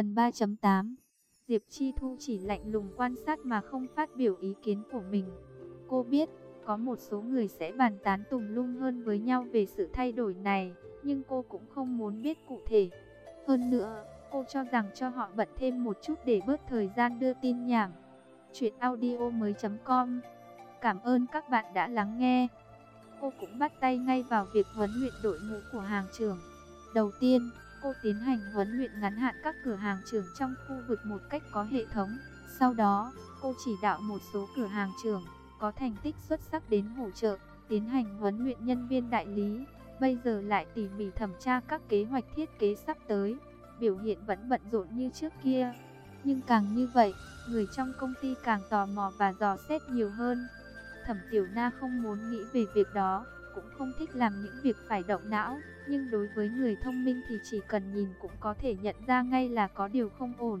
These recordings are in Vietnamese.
Phần 3.8 Diệp Chi Thu chỉ lạnh lùng quan sát mà không phát biểu ý kiến của mình. Cô biết, có một số người sẽ bàn tán tùm lung hơn với nhau về sự thay đổi này, nhưng cô cũng không muốn biết cụ thể. Hơn nữa, cô cho rằng cho họ bận thêm một chút để bớt thời gian đưa tin nhảm. Chuyện audio mới.com Cảm ơn các bạn đã lắng nghe. Cô cũng bắt tay ngay vào việc huấn luyện đội ngũ của hàng trưởng. Đầu tiên, cô tiến hành huấn luyện ngắn hạn các cửa hàng trưởng trong khu vực một cách có hệ thống. Sau đó, cô chỉ đạo một số cửa hàng trưởng có thành tích xuất sắc đến hỗ trợ, tiến hành huấn luyện nhân viên đại lý. Bây giờ lại tỉ mỉ thẩm tra các kế hoạch thiết kế sắp tới, biểu hiện vẫn bận rộn như trước kia. Nhưng càng như vậy, người trong công ty càng tò mò và dò xét nhiều hơn. Thẩm Tiểu Na không muốn nghĩ về việc đó, cũng không thích làm những việc phải động não, nhưng đối với người thông minh thì chỉ cần nhìn cũng có thể nhận ra ngay là có điều không ổn.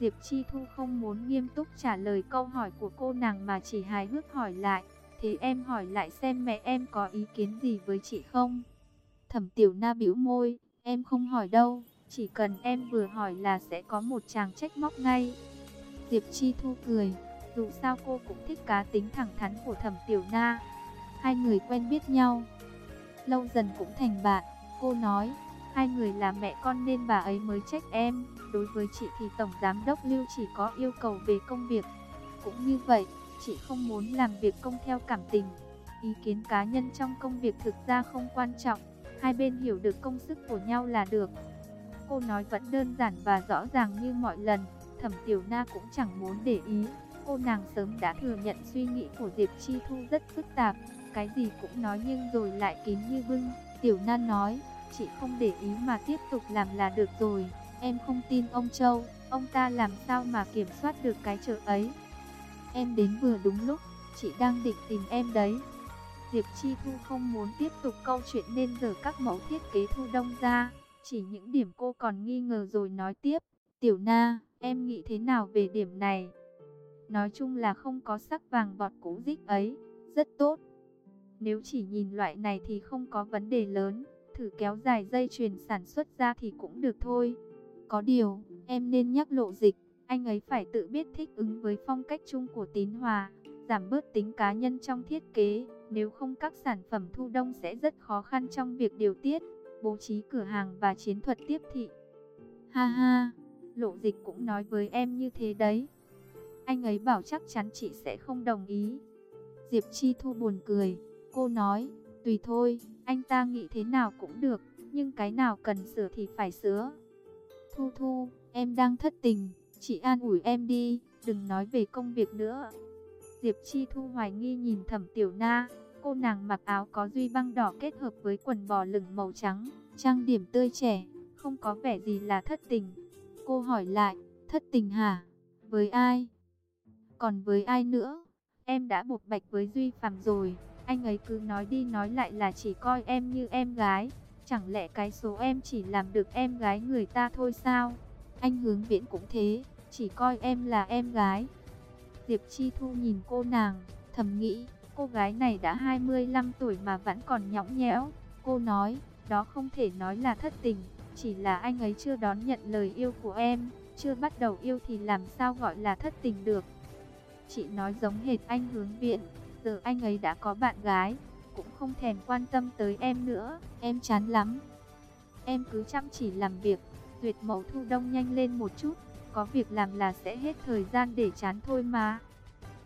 Diệp Chi Thu không muốn nghiêm túc trả lời câu hỏi của cô nàng mà chỉ hài hước hỏi lại, thế em hỏi lại xem mẹ em có ý kiến gì với chị không? Thẩm Tiểu Na bĩu môi, em không hỏi đâu, chỉ cần em vừa hỏi là sẽ có một chàng trách móc ngay. Diệp Chi Thu cười, dù sao cô cũng thích cá tính thẳng thắn của Thẩm Tiểu Na. Hai người quen biết nhau, lâu dần cũng thành bạn. Cô nói, hai người là mẹ con nên bà ấy mới trách em. Đối với chị thì Tổng Giám Đốc Lưu chỉ có yêu cầu về công việc. Cũng như vậy, chị không muốn làm việc công theo cảm tình. Ý kiến cá nhân trong công việc thực ra không quan trọng. Hai bên hiểu được công sức của nhau là được. Cô nói vẫn đơn giản và rõ ràng như mọi lần. Thẩm Tiểu Na cũng chẳng muốn để ý. Cô nàng sớm đã thừa nhận suy nghĩ của Diệp Chi Thu rất phức tạp. Cái gì cũng nói nhưng rồi lại kín như bưng. Tiểu nan nói, chị không để ý mà tiếp tục làm là được rồi. Em không tin ông Châu, ông ta làm sao mà kiểm soát được cái chợ ấy. Em đến vừa đúng lúc, chị đang định tìm em đấy. Diệp Chi Thu không muốn tiếp tục câu chuyện nên giờ các mẫu thiết kế thu đông ra. Chỉ những điểm cô còn nghi ngờ rồi nói tiếp. Tiểu Na, em nghĩ thế nào về điểm này? Nói chung là không có sắc vàng vọt cũ dích ấy, rất tốt. Nếu chỉ nhìn loại này thì không có vấn đề lớn, thử kéo dài dây chuyền sản xuất ra thì cũng được thôi. Có điều, em nên nhắc lộ dịch, anh ấy phải tự biết thích ứng với phong cách chung của tín hòa, giảm bớt tính cá nhân trong thiết kế, nếu không các sản phẩm thu đông sẽ rất khó khăn trong việc điều tiết, bố trí cửa hàng và chiến thuật tiếp thị. Ha ha, lộ dịch cũng nói với em như thế đấy. Anh ấy bảo chắc chắn chị sẽ không đồng ý. Diệp Chi Thu buồn cười, cô nói, tùy thôi, anh ta nghĩ thế nào cũng được, nhưng cái nào cần sửa thì phải sửa. Thu Thu, em đang thất tình, chị an ủi em đi, đừng nói về công việc nữa. Diệp Chi Thu hoài nghi nhìn Thẩm Tiểu Na, cô nàng mặc áo có duy băng đỏ kết hợp với quần bò lửng màu trắng, trang điểm tươi trẻ, không có vẻ gì là thất tình. Cô hỏi lại, thất tình hả? Với ai? Còn với ai nữa? Em đã buộc bạch với Duy Phạm rồi, anh ấy cứ nói đi nói lại là chỉ coi em như em gái. Chẳng lẽ cái số em chỉ làm được em gái người ta thôi sao? Anh hướng viễn cũng thế, chỉ coi em là em gái. Diệp Chi Thu nhìn cô nàng, thầm nghĩ, cô gái này đã 25 tuổi mà vẫn còn nhõng nhẽo. Cô nói, đó không thể nói là thất tình, chỉ là anh ấy chưa đón nhận lời yêu của em, chưa bắt đầu yêu thì làm sao gọi là thất tình được. Chị nói giống hệt anh hướng viện, giờ anh ấy đã có bạn gái, cũng không thèm quan tâm tới em nữa, em chán lắm. Em cứ chăm chỉ làm việc, duyệt mẫu thu đông nhanh lên một chút, có việc làm là sẽ hết thời gian để chán thôi mà.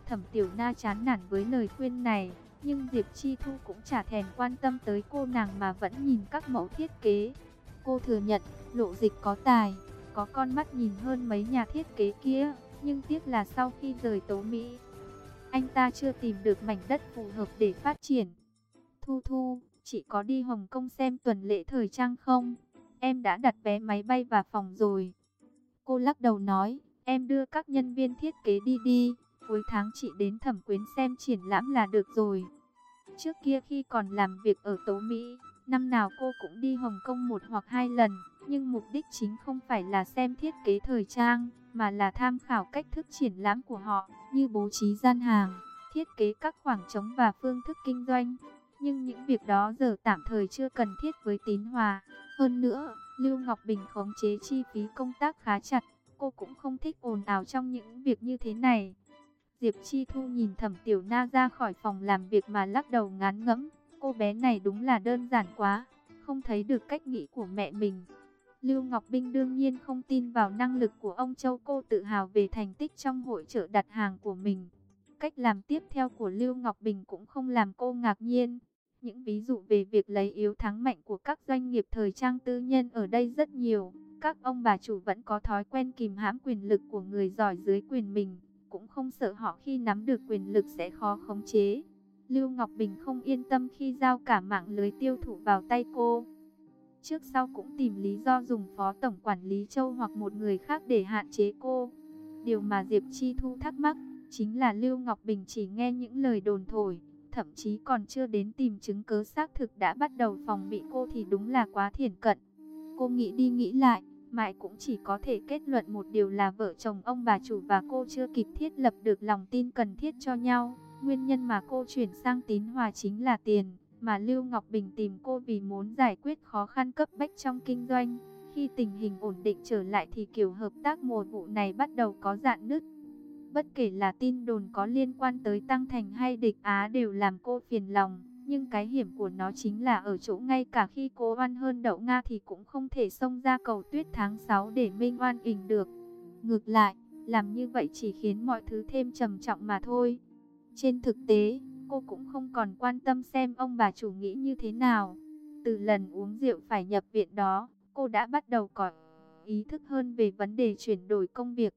Thẩm Tiểu Na chán nản với lời khuyên này, nhưng Diệp Chi Thu cũng chả thèm quan tâm tới cô nàng mà vẫn nhìn các mẫu thiết kế. Cô thừa nhận, lộ dịch có tài, có con mắt nhìn hơn mấy nhà thiết kế kia, nhưng tiếc là sau khi rời Tố Mỹ, anh ta chưa tìm được mảnh đất phù hợp để phát triển. Thu Thu, chị có đi Hồng Kông xem tuần lễ thời trang không? Em đã đặt vé máy bay và phòng rồi. Cô lắc đầu nói, em đưa các nhân viên thiết kế đi đi, cuối tháng chị đến thẩm quyến xem triển lãm là được rồi. Trước kia khi còn làm việc ở Tố Mỹ, năm nào cô cũng đi Hồng Kông một hoặc hai lần, nhưng mục đích chính không phải là xem thiết kế thời trang, mà là tham khảo cách thức triển lãm của họ, như bố trí gian hàng, thiết kế các khoảng trống và phương thức kinh doanh. Nhưng những việc đó giờ tạm thời chưa cần thiết với tín hòa. Hơn nữa, Lưu Ngọc Bình khống chế chi phí công tác khá chặt, cô cũng không thích ồn ào trong những việc như thế này. Diệp Chi Thu nhìn Thẩm Tiểu Na ra khỏi phòng làm việc mà lắc đầu ngán ngẫm, cô bé này đúng là đơn giản quá, không thấy được cách nghĩ của mẹ mình. Lưu Ngọc Binh đương nhiên không tin vào năng lực của ông Châu cô tự hào về thành tích trong hội trợ đặt hàng của mình. Cách làm tiếp theo của Lưu Ngọc Bình cũng không làm cô ngạc nhiên. Những ví dụ về việc lấy yếu thắng mạnh của các doanh nghiệp thời trang tư nhân ở đây rất nhiều. Các ông bà chủ vẫn có thói quen kìm hãm quyền lực của người giỏi dưới quyền mình, cũng không sợ họ khi nắm được quyền lực sẽ khó khống chế. Lưu Ngọc Bình không yên tâm khi giao cả mạng lưới tiêu thụ vào tay cô. Trước sau cũng tìm lý do dùng phó tổng quản lý Châu hoặc một người khác để hạn chế cô. Điều mà Diệp Chi Thu thắc mắc chính là Lưu Ngọc Bình chỉ nghe những lời đồn thổi, thậm chí còn chưa đến tìm chứng cứ xác thực đã bắt đầu phòng bị cô thì đúng là quá thiển cận. Cô nghĩ đi nghĩ lại, mãi cũng chỉ có thể kết luận một điều là vợ chồng ông bà chủ và cô chưa kịp thiết lập được lòng tin cần thiết cho nhau. Nguyên nhân mà cô chuyển sang tín hòa chính là tiền, mà Lưu Ngọc Bình tìm cô vì muốn giải quyết khó khăn cấp bách trong kinh doanh. Khi tình hình ổn định trở lại thì kiểu hợp tác mùa vụ này bắt đầu có dạn nứt. Bất kể là tin đồn có liên quan tới Tăng Thành hay địch Á đều làm cô phiền lòng. Nhưng cái hiểm của nó chính là ở chỗ ngay cả khi cô oan hơn đậu Nga thì cũng không thể xông ra cầu tuyết tháng 6 để minh oan ỉnh được. Ngược lại, làm như vậy chỉ khiến mọi thứ thêm trầm trọng mà thôi. Trên thực tế, cô cũng không còn quan tâm xem ông bà chủ nghĩ như thế nào. Từ lần uống rượu phải nhập viện đó, cô đã bắt đầu có ý thức hơn về vấn đề chuyển đổi công việc.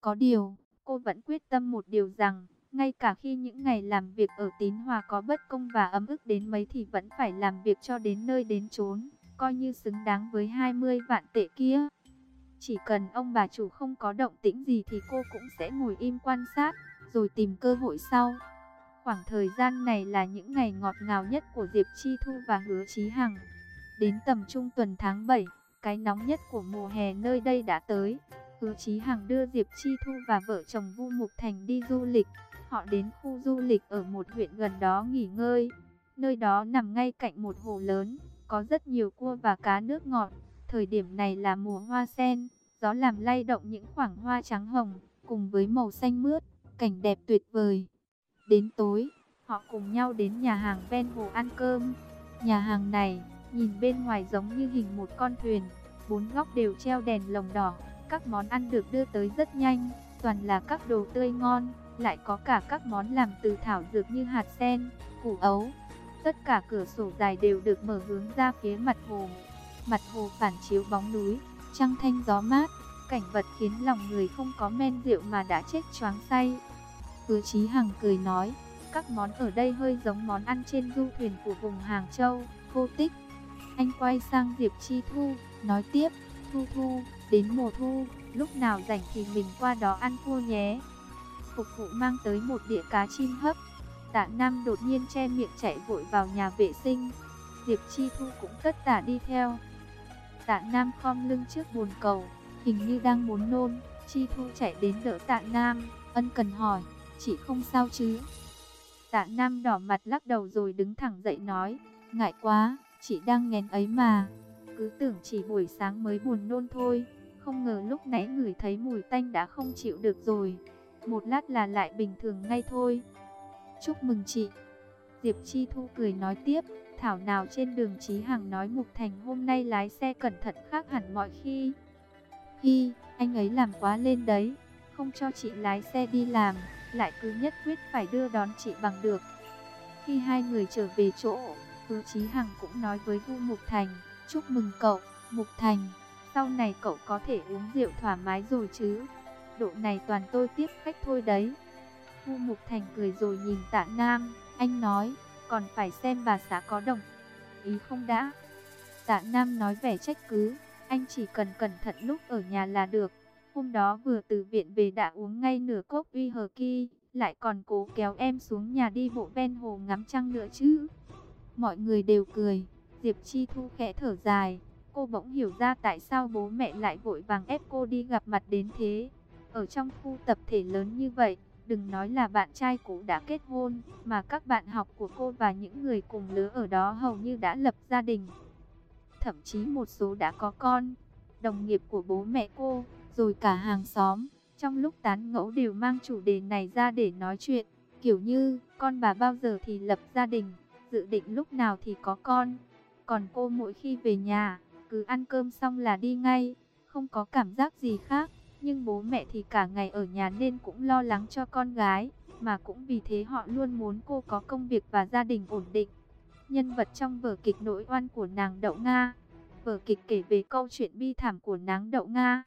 Có điều, cô vẫn quyết tâm một điều rằng, ngay cả khi những ngày làm việc ở Tín Hòa có bất công và ấm ức đến mấy thì vẫn phải làm việc cho đến nơi đến chốn, coi như xứng đáng với 20 vạn tệ kia. Chỉ cần ông bà chủ không có động tĩnh gì thì cô cũng sẽ ngồi im quan sát, rồi tìm cơ hội sau. Khoảng thời gian này là những ngày ngọt ngào nhất của Diệp Chi Thu và Hứa Chí Hằng. Đến tầm trung tuần tháng 7, cái nóng nhất của mùa hè nơi đây đã tới. Hứa Chí Hằng đưa Diệp Chi Thu và vợ chồng Vu Mục Thành đi du lịch. Họ đến khu du lịch ở một huyện gần đó nghỉ ngơi. Nơi đó nằm ngay cạnh một hồ lớn, có rất nhiều cua và cá nước ngọt. Thời điểm này là mùa hoa sen, gió làm lay động những khoảng hoa trắng hồng, cùng với màu xanh mướt, cảnh đẹp tuyệt vời. Đến tối, họ cùng nhau đến nhà hàng ven hồ ăn cơm. Nhà hàng này, nhìn bên ngoài giống như hình một con thuyền, bốn góc đều treo đèn lồng đỏ. Các món ăn được đưa tới rất nhanh, toàn là các đồ tươi ngon, lại có cả các món làm từ thảo dược như hạt sen, củ ấu. Tất cả cửa sổ dài đều được mở hướng ra phía mặt hồ. Mặt hồ phản chiếu bóng núi, trăng thanh gió mát, cảnh vật khiến lòng người không có men rượu mà đã chết choáng say. Hứa Chí Hằng cười nói, các món ở đây hơi giống món ăn trên du thuyền của vùng Hàng Châu, vô tích. Anh quay sang Diệp Chi Thu, nói tiếp, Thu Thu, đến mùa thu, lúc nào rảnh thì mình qua đó ăn cua nhé. Phục vụ mang tới một đĩa cá chim hấp. Tạ Nam đột nhiên che miệng chạy vội vào nhà vệ sinh. Diệp Chi Thu cũng tất tả đi theo. Tạ Nam khom lưng trước bồn cầu, hình như đang muốn nôn. Chi Thu chạy đến đỡ Tạ Nam, ân cần hỏi, chị không sao chứ? Tạ Nam đỏ mặt lắc đầu rồi đứng thẳng dậy nói, ngại quá, chị đang nghén ấy mà. Cứ tưởng chỉ buổi sáng mới buồn nôn thôi, không ngờ lúc nãy ngửi thấy mùi tanh đã không chịu được rồi. Một lát là lại bình thường ngay thôi. Chúc mừng chị. Diệp Chi Thu cười nói tiếp, thảo nào trên đường Chí Hằng nói Mục Thành hôm nay lái xe cẩn thận khác hẳn mọi khi. Hi, anh ấy làm quá lên đấy, không cho chị lái xe đi làm lại cứ nhất quyết phải đưa đón chị bằng được. Khi hai người trở về chỗ, Hứa Chí Hằng cũng nói với Vu Mục Thành, chúc mừng cậu, Mục Thành, sau này cậu có thể uống rượu thoải mái rồi chứ. Độ này toàn tôi tiếp khách thôi đấy. Vu Mục Thành cười rồi nhìn tạ Nam, anh nói, còn phải xem bà xã có đồng ý không đã. Tạ Nam nói vẻ trách cứ, anh chỉ cần cẩn thận lúc ở nhà là được. Hôm đó vừa từ viện về đã uống ngay nửa cốc uy hờ kỳ, lại còn cố kéo em xuống nhà đi bộ ven hồ ngắm trăng nữa chứ. Mọi người đều cười, Diệp Chi Thu khẽ thở dài, cô bỗng hiểu ra tại sao bố mẹ lại vội vàng ép cô đi gặp mặt đến thế. Ở trong khu tập thể lớn như vậy, đừng nói là bạn trai cũ đã kết hôn, mà các bạn học của cô và những người cùng lứa ở đó hầu như đã lập gia đình. thậm chí một số đã có con. Đồng nghiệp của bố mẹ cô, rồi cả hàng xóm, trong lúc tán ngẫu đều mang chủ đề này ra để nói chuyện. Kiểu như, con bà bao giờ thì lập gia đình, dự định lúc nào thì có con. Còn cô mỗi khi về nhà, cứ ăn cơm xong là đi ngay, không có cảm giác gì khác. Nhưng bố mẹ thì cả ngày ở nhà nên cũng lo lắng cho con gái, mà cũng vì thế họ luôn muốn cô có công việc và gia đình ổn định. Nhân vật trong vở kịch nỗi oan của nàng Đậu Nga Vở kịch kể về câu chuyện bi thảm của nàng Đậu Nga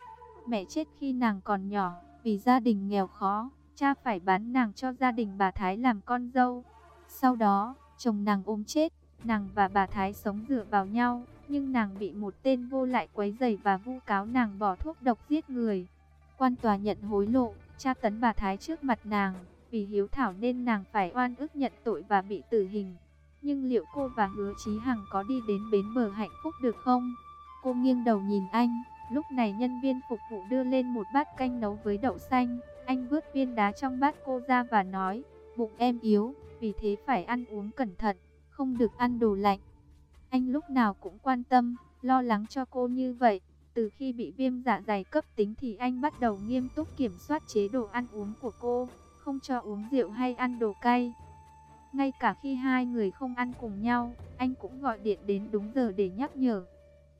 Mẹ chết khi nàng còn nhỏ, vì gia đình nghèo khó, cha phải bán nàng cho gia đình bà Thái làm con dâu. Sau đó, chồng nàng ốm chết, nàng và bà Thái sống dựa vào nhau, nhưng nàng bị một tên vô lại quấy rầy và vu cáo nàng bỏ thuốc độc giết người. Quan tòa nhận hối lộ, tra tấn bà Thái trước mặt nàng, vì hiếu thảo nên nàng phải oan ức nhận tội và bị tử hình. Nhưng liệu cô và hứa Chí Hằng có đi đến bến bờ hạnh phúc được không? Cô nghiêng đầu nhìn anh, lúc này nhân viên phục vụ đưa lên một bát canh nấu với đậu xanh. Anh vớt viên đá trong bát cô ra và nói, bụng em yếu, vì thế phải ăn uống cẩn thận, không được ăn đồ lạnh. Anh lúc nào cũng quan tâm, lo lắng cho cô như vậy. Từ khi bị viêm dạ dày cấp tính thì anh bắt đầu nghiêm túc kiểm soát chế độ ăn uống của cô, không cho uống rượu hay ăn đồ cay. Ngay cả khi hai người không ăn cùng nhau, anh cũng gọi điện đến đúng giờ để nhắc nhở.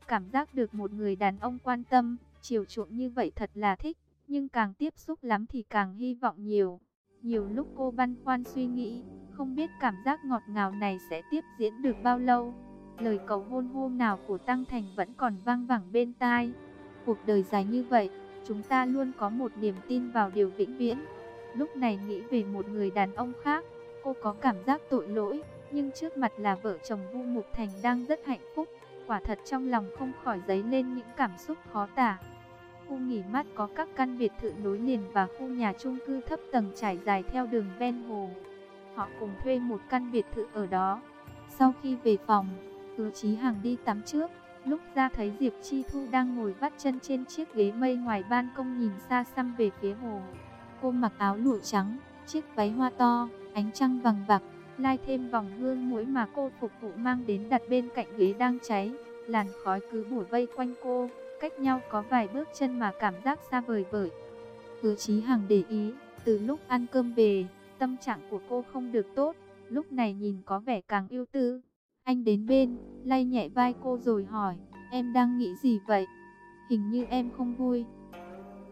Cảm giác được một người đàn ông quan tâm, chiều chuộng như vậy thật là thích, nhưng càng tiếp xúc lắm thì càng hy vọng nhiều. Nhiều lúc cô băn khoăn suy nghĩ, không biết cảm giác ngọt ngào này sẽ tiếp diễn được bao lâu. Lời cầu hôn hôm nào của Tăng Thành vẫn còn vang vẳng bên tai. Cuộc đời dài như vậy, chúng ta luôn có một niềm tin vào điều vĩnh viễn. Lúc này nghĩ về một người đàn ông khác, cô có cảm giác tội lỗi, nhưng trước mặt là vợ chồng Vu Mục Thành đang rất hạnh phúc, quả thật trong lòng không khỏi dấy lên những cảm xúc khó tả. Khu nghỉ mát có các căn biệt thự nối liền và khu nhà chung cư thấp tầng trải dài theo đường ven hồ. Họ cùng thuê một căn biệt thự ở đó. Sau khi về phòng, Hứa Chí Hằng đi tắm trước, lúc ra thấy Diệp Chi Thu đang ngồi vắt chân trên chiếc ghế mây ngoài ban công nhìn xa xăm về phía hồ. Cô mặc áo lụa trắng, chiếc váy hoa to, ánh trăng vàng bạc, lai thêm vòng hương mũi mà cô phục vụ mang đến đặt bên cạnh ghế đang cháy. Làn khói cứ bủa vây quanh cô, cách nhau có vài bước chân mà cảm giác xa vời vời. Hứa Chí Hằng để ý, từ lúc ăn cơm về, tâm trạng của cô không được tốt, lúc này nhìn có vẻ càng ưu tư. Anh đến bên, lay nhẹ vai cô rồi hỏi, em đang nghĩ gì vậy? Hình như em không vui.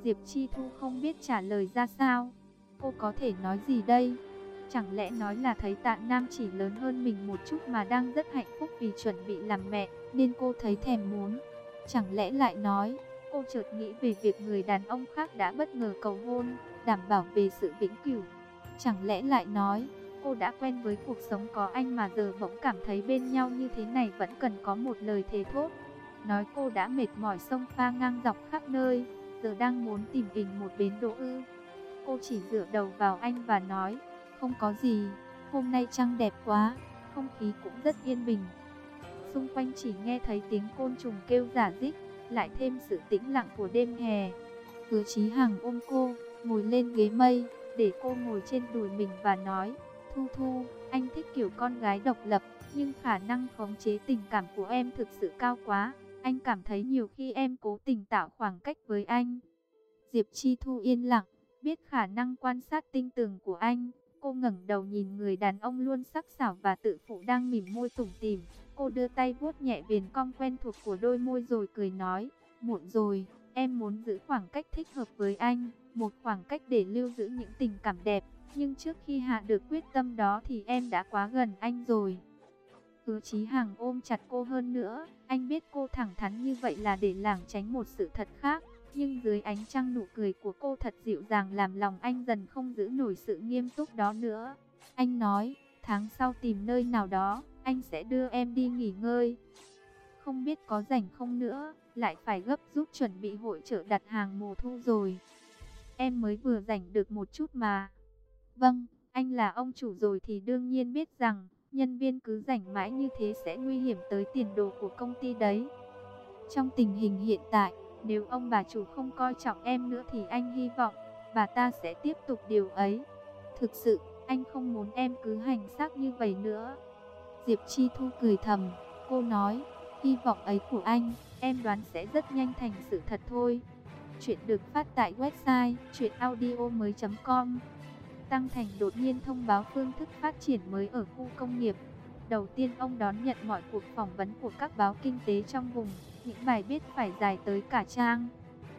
Diệp Chi Thu không biết trả lời ra sao. Cô có thể nói gì đây? Chẳng lẽ nói là thấy tạ nam chỉ lớn hơn mình một chút mà đang rất hạnh phúc vì chuẩn bị làm mẹ, nên cô thấy thèm muốn. Chẳng lẽ lại nói, cô chợt nghĩ về việc người đàn ông khác đã bất ngờ cầu hôn, đảm bảo về sự vĩnh cửu. Chẳng lẽ lại nói, cô đã quen với cuộc sống có anh mà giờ bỗng cảm thấy bên nhau như thế này vẫn cần có một lời thề thốt. Nói cô đã mệt mỏi sông pha ngang dọc khắp nơi, giờ đang muốn tìm hình một bến đỗ ư. Cô chỉ dựa đầu vào anh và nói, không có gì, hôm nay trăng đẹp quá, không khí cũng rất yên bình. Xung quanh chỉ nghe thấy tiếng côn trùng kêu giả dích, lại thêm sự tĩnh lặng của đêm hè. Hứa Chí Hằng ôm cô, ngồi lên ghế mây, để cô ngồi trên đùi mình và nói, Thu Thu, anh thích kiểu con gái độc lập, nhưng khả năng khống chế tình cảm của em thực sự cao quá. Anh cảm thấy nhiều khi em cố tình tạo khoảng cách với anh. Diệp Chi Thu yên lặng, biết khả năng quan sát tinh tường của anh. Cô ngẩng đầu nhìn người đàn ông luôn sắc sảo và tự phụ đang mỉm môi tủm tỉm. Cô đưa tay vuốt nhẹ viền cong quen thuộc của đôi môi rồi cười nói, muộn rồi, em muốn giữ khoảng cách thích hợp với anh, một khoảng cách để lưu giữ những tình cảm đẹp. Nhưng trước khi hạ được quyết tâm đó thì em đã quá gần anh rồi. Hứa Chí Hằng ôm chặt cô hơn nữa, anh biết cô thẳng thắn như vậy là để lảng tránh một sự thật khác. Nhưng dưới ánh trăng nụ cười của cô thật dịu dàng làm lòng anh dần không giữ nổi sự nghiêm túc đó nữa. Anh nói, tháng sau tìm nơi nào đó, anh sẽ đưa em đi nghỉ ngơi. Không biết có rảnh không nữa, lại phải gấp rút chuẩn bị hội trợ đặt hàng mùa thu rồi. Em mới vừa rảnh được một chút mà. Vâng, anh là ông chủ rồi thì đương nhiên biết rằng, nhân viên cứ rảnh mãi như thế sẽ nguy hiểm tới tiền đồ của công ty đấy. Trong tình hình hiện tại, nếu ông bà chủ không coi trọng em nữa thì anh hy vọng, bà ta sẽ tiếp tục điều ấy. Thực sự, anh không muốn em cứ hành xác như vậy nữa. Diệp Chi Thu cười thầm, cô nói, Hy vọng ấy của anh, em đoán sẽ rất nhanh thành sự thật thôi. Chuyện được phát tại website chuyenaudio.com Tăng Thành đột nhiên thông báo phương thức phát triển mới ở khu công nghiệp. Đầu tiên ông đón nhận mọi cuộc phỏng vấn của các báo kinh tế trong vùng, những bài viết phải dài tới cả trang.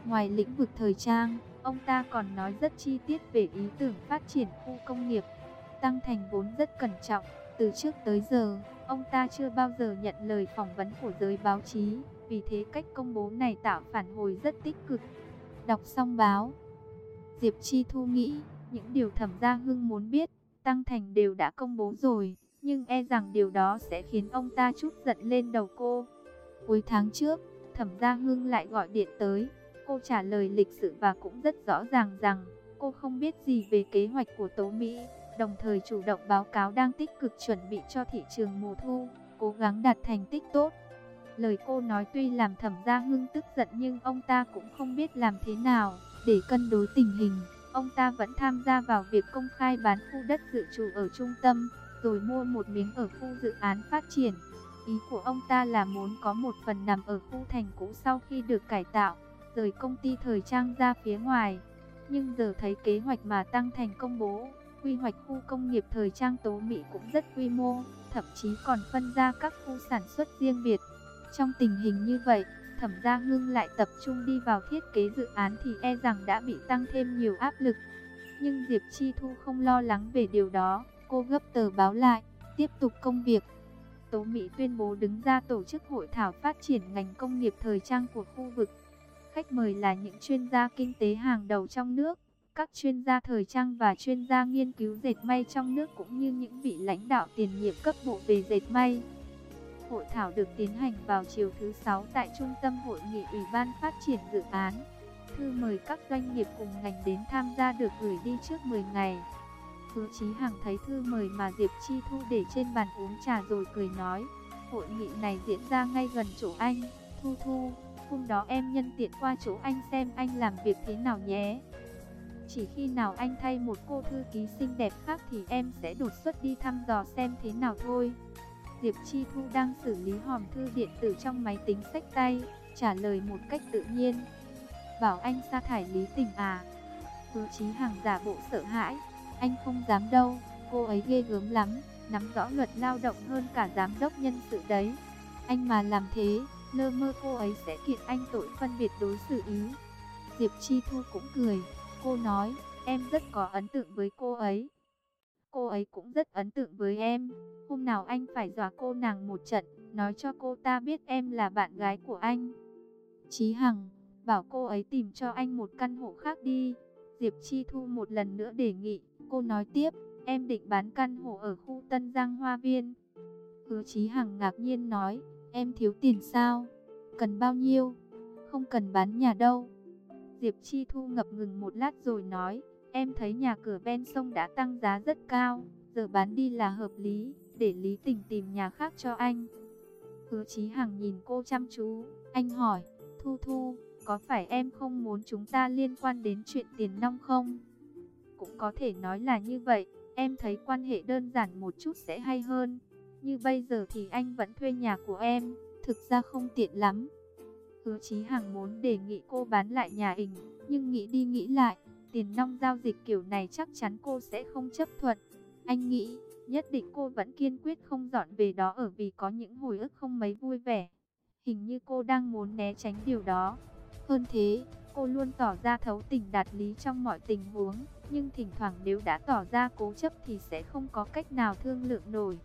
Ngoài lĩnh vực thời trang, ông ta còn nói rất chi tiết về ý tưởng phát triển khu công nghiệp. Tăng Thành vốn rất cẩn trọng, từ trước tới giờ, ông ta chưa bao giờ nhận lời phỏng vấn của giới báo chí, vì thế cách công bố này tạo phản hồi rất tích cực. Đọc xong báo, Diệp Chi Thu nghĩ, những điều Thẩm Gia Hưng muốn biết, Tăng Thành đều đã công bố rồi, nhưng e rằng điều đó sẽ khiến ông ta chút giận lên đầu cô. Cuối tháng trước, Thẩm Gia Hưng lại gọi điện tới, cô trả lời lịch sự và cũng rất rõ ràng rằng cô không biết gì về kế hoạch của Tố Mỹ, đồng thời chủ động báo cáo đang tích cực chuẩn bị cho thị trường mùa thu, cố gắng đạt thành tích tốt. Lời cô nói tuy làm Thẩm Gia Hưng tức giận nhưng ông ta cũng không biết làm thế nào để cân đối tình hình. Ông ta vẫn tham gia vào việc công khai bán khu đất dự trù ở trung tâm, rồi mua một miếng ở khu dự án phát triển. Ý của ông ta là muốn có một phần nằm ở khu thành cũ sau khi được cải tạo, rời công ty thời trang ra phía ngoài. Nhưng giờ thấy kế hoạch mà Tăng Thành công bố, quy hoạch khu công nghiệp thời trang Tố Mỹ cũng rất quy mô, thậm chí còn phân ra các khu sản xuất riêng biệt. Trong tình hình như vậy, Thẩm Gia hương lại tập trung đi vào thiết kế dự án thì e rằng đã bị tăng thêm nhiều áp lực. Nhưng Diệp Chi Thu không lo lắng về điều đó, cô gấp tờ báo lại, tiếp tục công việc. Tố Mỹ tuyên bố đứng ra tổ chức hội thảo phát triển ngành công nghiệp thời trang của khu vực. Khách mời là những chuyên gia kinh tế hàng đầu trong nước, các chuyên gia thời trang và chuyên gia nghiên cứu dệt may trong nước cũng như những vị lãnh đạo tiền nhiệm cấp bộ về dệt may. Hội thảo được tiến hành vào chiều thứ sáu tại Trung tâm Hội nghị Ủy ban Phát triển Dự án. Thư mời các doanh nghiệp cùng ngành đến tham gia được gửi đi trước 10 ngày. Hứa Chí Hằng thấy thư mời mà Diệp Chi Thu để trên bàn uống trà rồi cười nói, hội nghị này diễn ra ngay gần chỗ anh, Thu Thu, hôm đó em nhân tiện qua chỗ anh xem anh làm việc thế nào nhé. Chỉ khi nào anh thay một cô thư ký xinh đẹp khác thì em sẽ đột xuất đi thăm dò xem thế nào thôi. Diệp Chi Thu đang xử lý hòm thư điện tử trong máy tính sách tay, trả lời một cách tự nhiên. Bảo anh sa thải Lý Tình à? Hứa Chí Hằng giả bộ sợ hãi, anh không dám đâu, cô ấy ghê gớm lắm, nắm rõ luật lao động hơn cả giám đốc nhân sự đấy. Anh mà làm thế, lơ mơ cô ấy sẽ kiện anh tội phân biệt đối xử ý. Diệp Chi Thu cũng cười, cô nói, em rất có ấn tượng với cô ấy. Cô ấy cũng rất ấn tượng với em. Hôm nào anh phải dọa cô nàng một trận, nói cho cô ta biết em là bạn gái của anh. Chí Hằng, bảo cô ấy tìm cho anh một căn hộ khác đi. Diệp Chi Thu một lần nữa đề nghị, cô nói tiếp, em định bán căn hộ ở khu Tân Giang Hoa Viên. Hứa Chí Hằng ngạc nhiên nói, em thiếu tiền sao? Cần bao nhiêu? Không cần bán nhà đâu. Diệp Chi Thu ngập ngừng một lát rồi nói, Em thấy nhà cửa ven sông đã tăng giá rất cao, giờ bán đi là hợp lý, để Lý Tình tìm nhà khác cho anh. Hứa Chí Hằng nhìn cô chăm chú, anh hỏi, Thu Thu, có phải em không muốn chúng ta liên quan đến chuyện tiền nong không? Cũng có thể nói là như vậy, em thấy quan hệ đơn giản một chút sẽ hay hơn. Như bây giờ thì anh vẫn thuê nhà của em, thực ra không tiện lắm. Hứa Chí Hằng muốn đề nghị cô bán lại nhà ỉnh, nhưng nghĩ đi nghĩ lại, tiền nong giao dịch kiểu này chắc chắn cô sẽ không chấp thuận. Anh nghĩ, nhất định cô vẫn kiên quyết không dọn về đó ở vì có những hồi ức không mấy vui vẻ. Hình như cô đang muốn né tránh điều đó. Hơn thế, cô luôn tỏ ra thấu tình đạt lý trong mọi tình huống, nhưng thỉnh thoảng nếu đã tỏ ra cố chấp thì sẽ không có cách nào thương lượng nổi.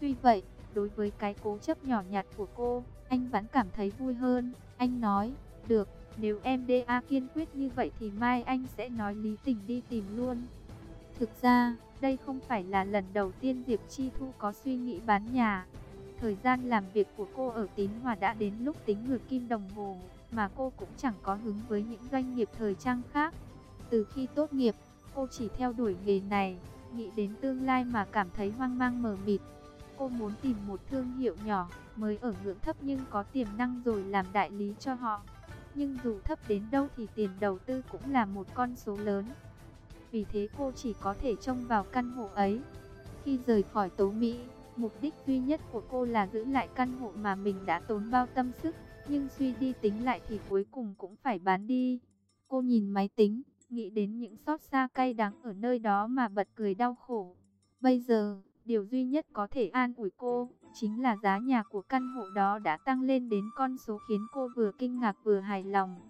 Tuy vậy, đối với cái cố chấp nhỏ nhặt của cô, anh vẫn cảm thấy vui hơn. Anh nói, được, nếu em DA kiên quyết như vậy thì mai anh sẽ nói lý tình đi tìm luôn. Thực ra, đây không phải là lần đầu tiên Diệp Chi Thu có suy nghĩ bán nhà. Thời gian làm việc của cô ở Tín Hòa đã đến lúc tính ngược kim đồng hồ, mà cô cũng chẳng có hứng với những doanh nghiệp thời trang khác. Từ khi tốt nghiệp, cô chỉ theo đuổi nghề này, nghĩ đến tương lai mà cảm thấy hoang mang mờ mịt. Cô muốn tìm một thương hiệu nhỏ, mới ở ngưỡng thấp nhưng có tiềm năng rồi làm đại lý cho họ nhưng dù thấp đến đâu thì tiền đầu tư cũng là một con số lớn. Vì thế cô chỉ có thể trông vào căn hộ ấy. Khi rời khỏi Tố Mỹ, Mục đích duy nhất của cô là giữ lại căn hộ mà mình đã tốn bao tâm sức, nhưng suy đi tính lại thì cuối cùng cũng phải bán đi. Cô nhìn máy tính, nghĩ đến những xót xa cay đắng ở nơi đó mà bật cười đau khổ. Bây giờ, điều duy nhất có thể an ủi cô, chính là giá nhà của căn hộ đó đã tăng lên đến con số khiến cô vừa kinh ngạc vừa hài lòng.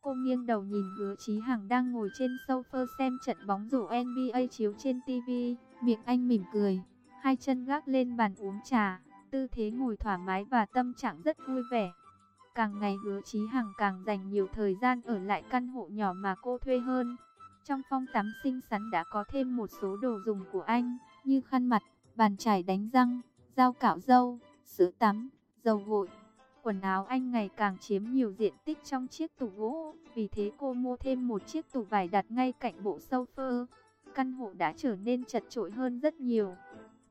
Cô nghiêng đầu nhìn hứa Chí Hằng đang ngồi trên sofa xem trận bóng rổ NBA chiếu trên TV, miệng anh mỉm cười, hai chân gác lên bàn uống trà, tư thế ngồi thoải mái và tâm trạng rất vui vẻ. Càng ngày hứa Chí Hằng càng dành nhiều thời gian ở lại căn hộ nhỏ mà cô thuê hơn. Trong phòng tắm xinh xắn đã có thêm một số đồ dùng của anh, như khăn mặt, bàn chải đánh răng, dao cạo râu, sữa tắm, dầu gội. Quần áo anh ngày càng chiếm nhiều diện tích trong chiếc tủ gỗ, vì thế cô mua thêm một chiếc tủ vải đặt ngay cạnh bộ sofa. Căn hộ đã trở nên chật chội hơn rất nhiều.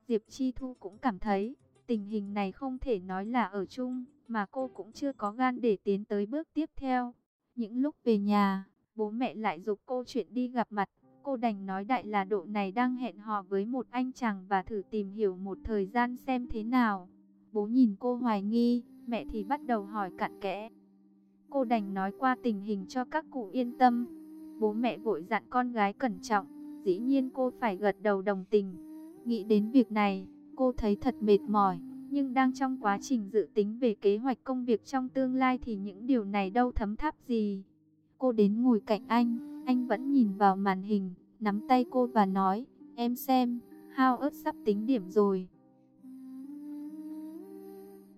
Diệp Chi Thu cũng cảm thấy, tình hình này không thể nói là ở chung, mà cô cũng chưa có gan để tiến tới bước tiếp theo. Những lúc về nhà, bố mẹ lại dục cô chuyện đi gặp mặt. Cô đành nói đại là độ này đang hẹn hò với một anh chàng và thử tìm hiểu một thời gian xem thế nào. Bố nhìn cô hoài nghi, mẹ thì bắt đầu hỏi cặn kẽ. Cô đành nói qua tình hình cho các cụ yên tâm. Bố mẹ vội dặn con gái cẩn trọng, dĩ nhiên cô phải gật đầu đồng tình. Nghĩ đến việc này, cô thấy thật mệt mỏi, nhưng đang trong quá trình dự tính về kế hoạch công việc trong tương lai thì những điều này đâu thấm tháp gì. Cô đến ngồi cạnh anh, anh vẫn nhìn vào màn hình, nắm tay cô và nói, em xem, hao ớt sắp tính điểm rồi.